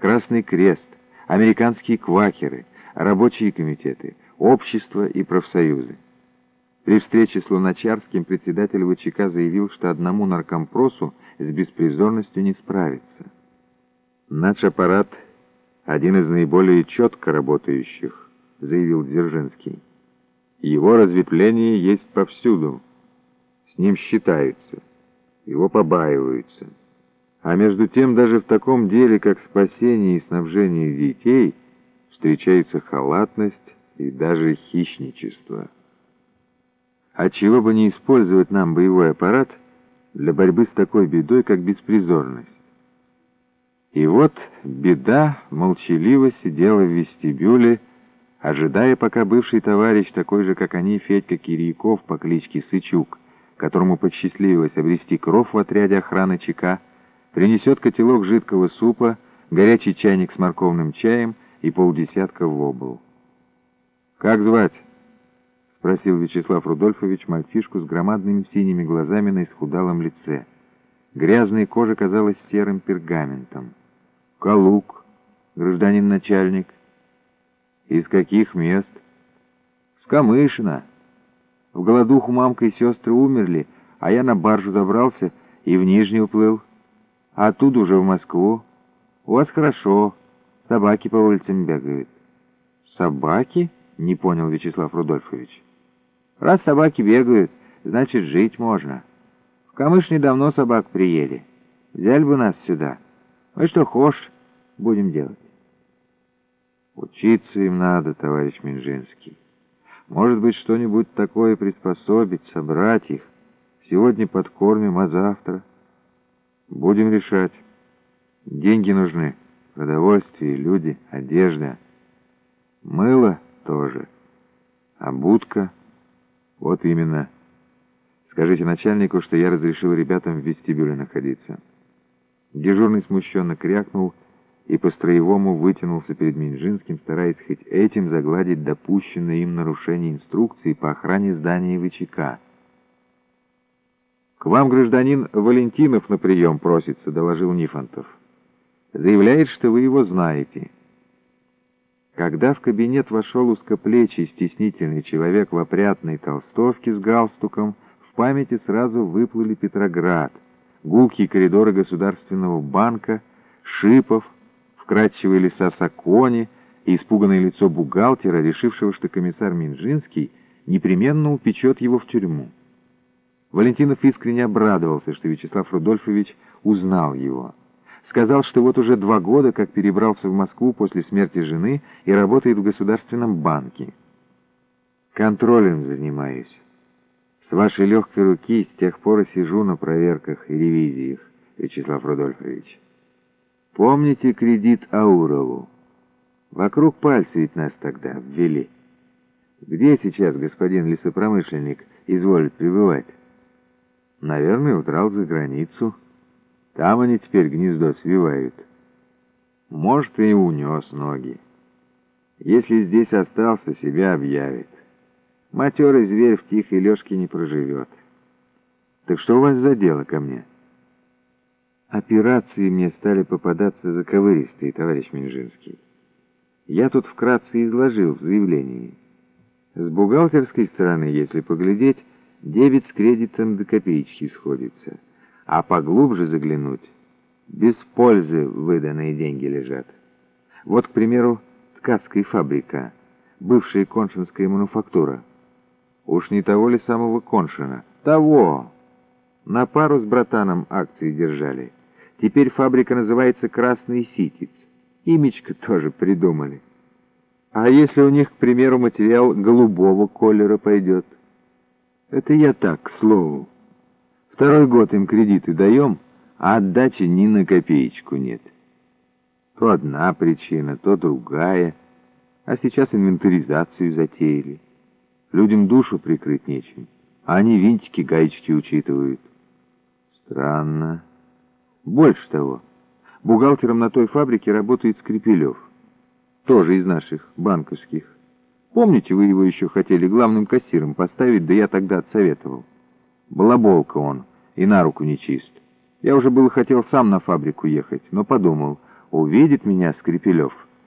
Красный Крест, американские квакеры, рабочие комитеты, общества и профсоюзы. При встрече с Луначарским председатель ВЧК заявил, что одному наркомпросу с беспризорностью не справиться. «Наш аппарат — один из наиболее четко работающих», — заявил Дзержинский. «Его разветвление есть повсюду. С ним считаются, его побаиваются. А между тем даже в таком деле, как спасение и снабжение детей, встречается халатность и даже хищничество». А чего бы не использовать нам боевой аппарат для борьбы с такой бедой, как беспризорность? И вот беда молчаливо сидела в вестибюле, ожидая, пока бывший товарищ, такой же, как они, Федька Кирьяков по кличке Сычук, которому посчастливилось обрести кров в отряде охраны ЧК, принесет котелок жидкого супа, горячий чайник с морковным чаем и полдесятка вобл. «Как звать?» — спросил Вячеслав Рудольфович мальчишку с громадными синими глазами на исхудалом лице. Грязная кожа казалась серым пергаментом. «Калук, гражданин начальник». «Из каких мест?» «С Камышина. В голодуху мамка и сестры умерли, а я на баржу забрался и в Нижний уплыл. А оттуда уже в Москву. У вас хорошо, собаки по улицам бегают». «Собаки?» — не понял Вячеслав Рудольфович. Раз собаки бегают, значит, жить можно. В Камыш давно собак приели. Взяли бы нас сюда. Мы что хошь будем делать. Учиться им надо, товарищ Минжинский. Может быть, что-нибудь такое приспособить, собрать их. Сегодня подкормим, а завтра... Будем решать. Деньги нужны, продовольствие, люди, одежда. Мыло тоже. А будка... «Вот именно. Скажите начальнику, что я разрешил ребятам в вестибюле находиться». Дежурный смущенно крякнул и по-строевому вытянулся перед Минжинским, стараясь хоть этим загладить допущенное им нарушение инструкции по охране здания ВЧК. «К вам гражданин Валентинов на прием просится», — доложил Нифонтов. «Заявляет, что вы его знаете». Когда в кабинет вошел узкоплечий, стеснительный человек в опрятной толстовке с галстуком, в памяти сразу выплыли Петроград, гулкие коридоры Государственного банка, Шипов, вкрадчивые леса Сакони и испуганное лицо бухгалтера, решившего, что комиссар Минжинский непременно упечет его в тюрьму. Валентинов искренне обрадовался, что Вячеслав Рудольфович узнал его. Сказал, что вот уже два года, как перебрался в Москву после смерти жены и работает в Государственном банке. Контролем занимаюсь. С вашей легкой руки с тех пор и сижу на проверках и ревизиях, Вячеслав Рудольфович. Помните кредит Аурову? Вокруг пальца ведь нас тогда ввели. Где сейчас господин лесопромышленник изволит пребывать? Наверное, удрал за границу. Там они теперь гнездо свивают. Может, и унес ноги. Если здесь остался, себя объявит. Матерый зверь в тихой лёжке не проживет. Так что у вас за дело ко мне? Операции мне стали попадаться заковыристые, товарищ Минжинский. Я тут вкратце изложил в заявлении. С бухгалтерской стороны, если поглядеть, дебет с кредитом до копеечки сходится а поглубже заглянуть, без пользы выданные деньги лежат. Вот, к примеру, ткацкая фабрика, бывшая коншинская мануфактура. Уж не того ли самого Коншина? Того! На пару с братаном акции держали. Теперь фабрика называется «Красный ситец». Имечко тоже придумали. А если у них, к примеру, материал голубого колера пойдет? Это я так, к слову. Второй год им кредиты даем, а отдачи ни на копеечку нет. То одна причина, то другая. А сейчас инвентаризацию затеяли. Людям душу прикрыть нечем, а они винтики, гаечки учитывают. Странно. Больше того, бухгалтером на той фабрике работает Скрипелев. Тоже из наших банковских. Помните, вы его еще хотели главным кассиром поставить, да я тогда отсоветовал. Балаболка он и на руку не чист. Я уже было хотел сам на фабрику ехать, но подумал, Увидит меня Скрипелев —